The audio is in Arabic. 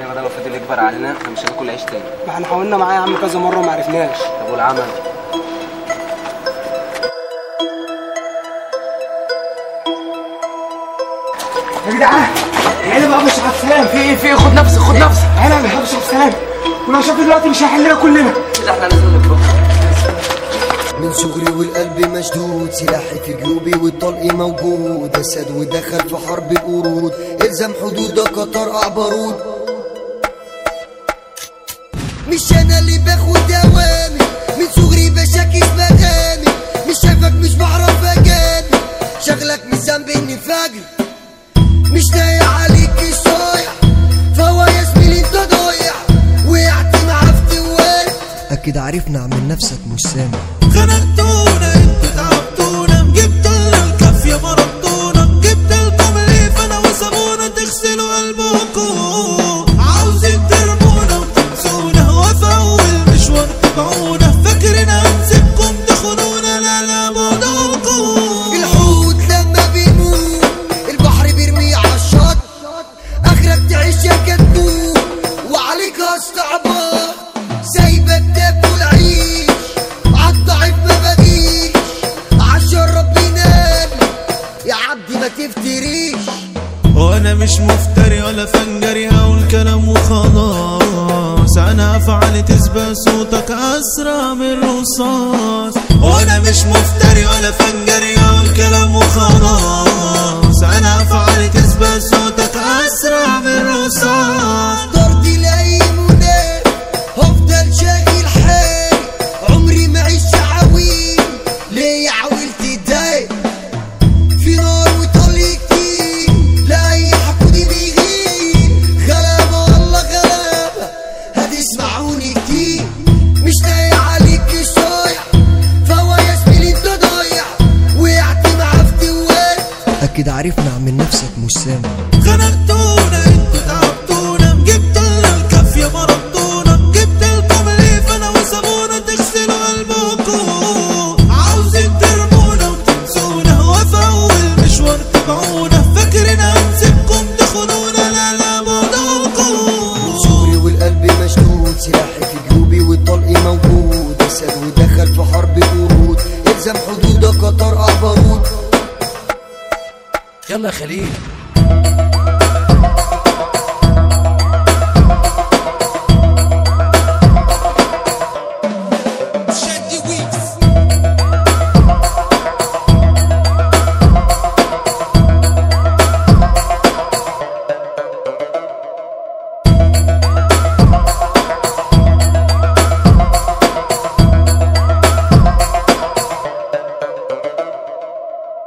اجبر علينا. إحنا مش هناكل عيش تاني. ما إحنا حاولنا معاه يا عم كذا مرة وما عرفناش. طب والعمل؟ يا جدعان أنا بقى مش عفان في إيه في إيه؟ خد نفسك خد نفسك. أنا مش عفان ولو شاف دلوقتي مش هيحلنا كلنا. كده إحنا لازم نروح من صغري والقلب مشدود سلاحي في جيوبي والطلق موجود. أسد ودخل في حرب القرود. الزم حدودك قطر بارود مش أنا اللي باخد اوامر من صغري بشاكس مغامر مش شايفك مش بعرف اجامل شغلك مش ذنب إني فاجر. مش لاقي عليك صايع فهو يا زميلي أنت ضايع. وقعت معاه في أكيد عارفنا عن نفسك مش سامع. تفتريش. وأنا مش مفتري ولا فنجري هقول كلام وخلاص. أنا افعل تسبق صوتك أسرع من الرصاص وأنا مش مفتري ولا فنجري هقول كلام وخلاص. أكيد عارفنا عن نفسك مش سامع. خنقتونا أنتوا تعبتونا جبت لنا الكافية مرضتونا جبت لكم ليف أنا وصابونة تغسلوا قلبكم. عاوزين ترمونا وتنسونا وفي اول مشوار تبعونا. فاكرين هنسيبكم تخونونا لا لا موضوعكم. صغري والقلب مشدود سلاحي يلا يا خليل.